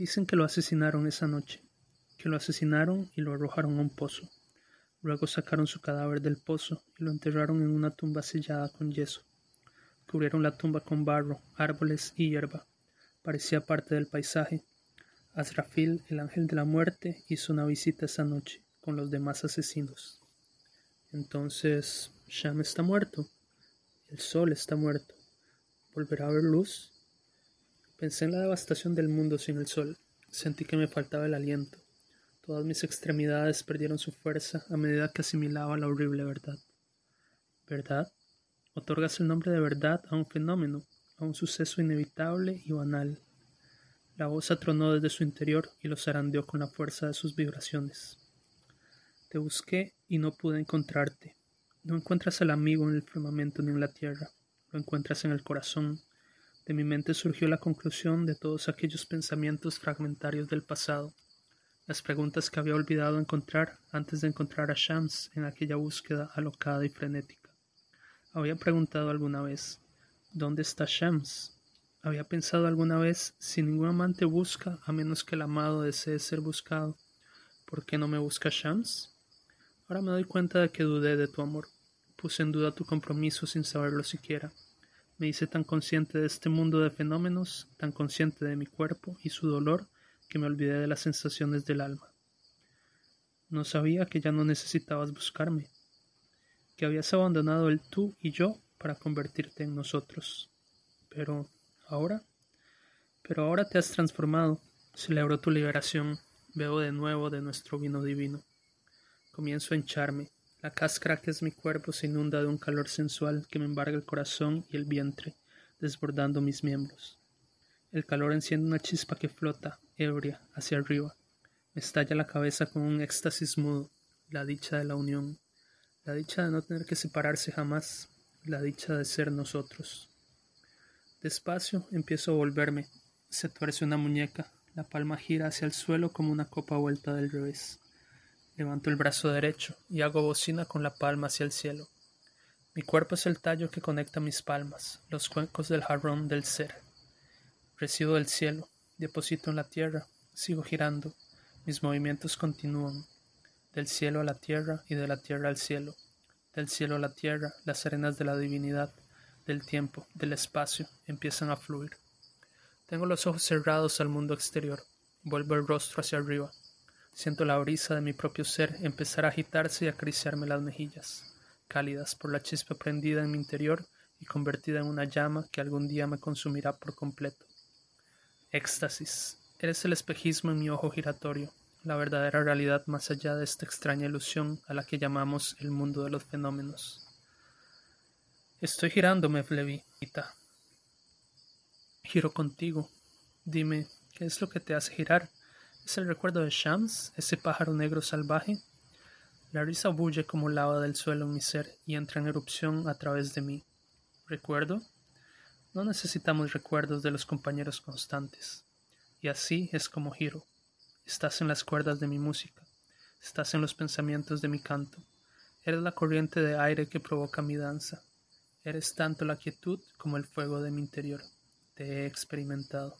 Dicen que lo asesinaron esa noche, que lo asesinaron y lo arrojaron a un pozo. Luego sacaron su cadáver del pozo y lo enterraron en una tumba sellada con yeso. Cubrieron la tumba con barro, árboles y hierba. Parecía parte del paisaje. Azrafil, el ángel de la muerte, hizo una visita esa noche con los demás asesinos. Entonces, Sham está muerto. El sol está muerto. ¿Volverá a haber luz? Pensé en la devastación del mundo sin el sol. Sentí que me faltaba el aliento. Todas mis extremidades perdieron su fuerza a medida que asimilaba la horrible verdad. ¿Verdad? Otorgas el nombre de verdad a un fenómeno, a un suceso inevitable y banal. La voz atronó desde su interior y lo zarandeó con la fuerza de sus vibraciones. Te busqué y no pude encontrarte. No encuentras al amigo en el firmamento ni en la tierra, lo encuentras en el corazón. De mi mente surgió la conclusión de todos aquellos pensamientos fragmentarios del pasado, las preguntas que había olvidado encontrar antes de encontrar a Shams en aquella búsqueda alocada y frenética. Había preguntado alguna vez ¿Dónde está Shams? Había pensado alguna vez si ningún amante busca a menos que el amado desee ser buscado. ¿Por qué no me busca Shams? Ahora me doy cuenta de que dudé de tu amor. Puse en duda tu compromiso sin saberlo siquiera. Me hice tan consciente de este mundo de fenómenos, tan consciente de mi cuerpo y su dolor, que me olvidé de las sensaciones del alma. No sabía que ya no necesitabas buscarme, que habías abandonado el tú y yo para convertirte en nosotros. Pero ahora, pero ahora te has transformado. Celebro tu liberación. Bebo de nuevo de nuestro vino divino. Comienzo a hincharme. La cáscara que es mi cuerpo se inunda de un calor sensual que me embarga el corazón y el vientre, desbordando mis miembros. El calor enciende una chispa que flota, ebria, hacia arriba. Me estalla la cabeza con un éxtasis mudo, la dicha de la unión, la dicha de no tener que separarse jamás, la dicha de ser nosotros. Despacio empiezo a volverme. Se tuerce una muñeca, la palma gira hacia el suelo como una copa vuelta del revés. Levanto el brazo derecho y hago bocina con la palma hacia el cielo. Mi cuerpo es el tallo que conecta mis palmas, los cuencos del jarrón del ser. Recibo del cielo, deposito en la tierra, sigo girando, mis movimientos continúan, del cielo a la tierra y de la tierra al cielo, del cielo a la tierra, las arenas de la divinidad, del tiempo, del espacio, empiezan a fluir. Tengo los ojos cerrados al mundo exterior, vuelvo el rostro hacia arriba, siento la brisa de mi propio ser empezar a agitarse y acariciarme las mejillas, cálidas por la chispa prendida en mi interior y convertida en una llama que algún día me consumirá por completo. Éxtasis. Eres el espejismo en mi ojo giratorio, la verdadera realidad más allá de esta extraña ilusión a la que llamamos el mundo de los fenómenos. Estoy girándome, Flevita. Giro contigo. Dime, ¿qué es lo que te hace girar? ¿Es el recuerdo de Shams, ese pájaro negro salvaje? La risa bulle como lava del suelo en mi ser y entra en erupción a través de mí. ¿Recuerdo? No necesitamos recuerdos de los compañeros constantes. Y así es como giro. Estás en las cuerdas de mi música. Estás en los pensamientos de mi canto. Eres la corriente de aire que provoca mi danza. Eres tanto la quietud como el fuego de mi interior. Te he experimentado.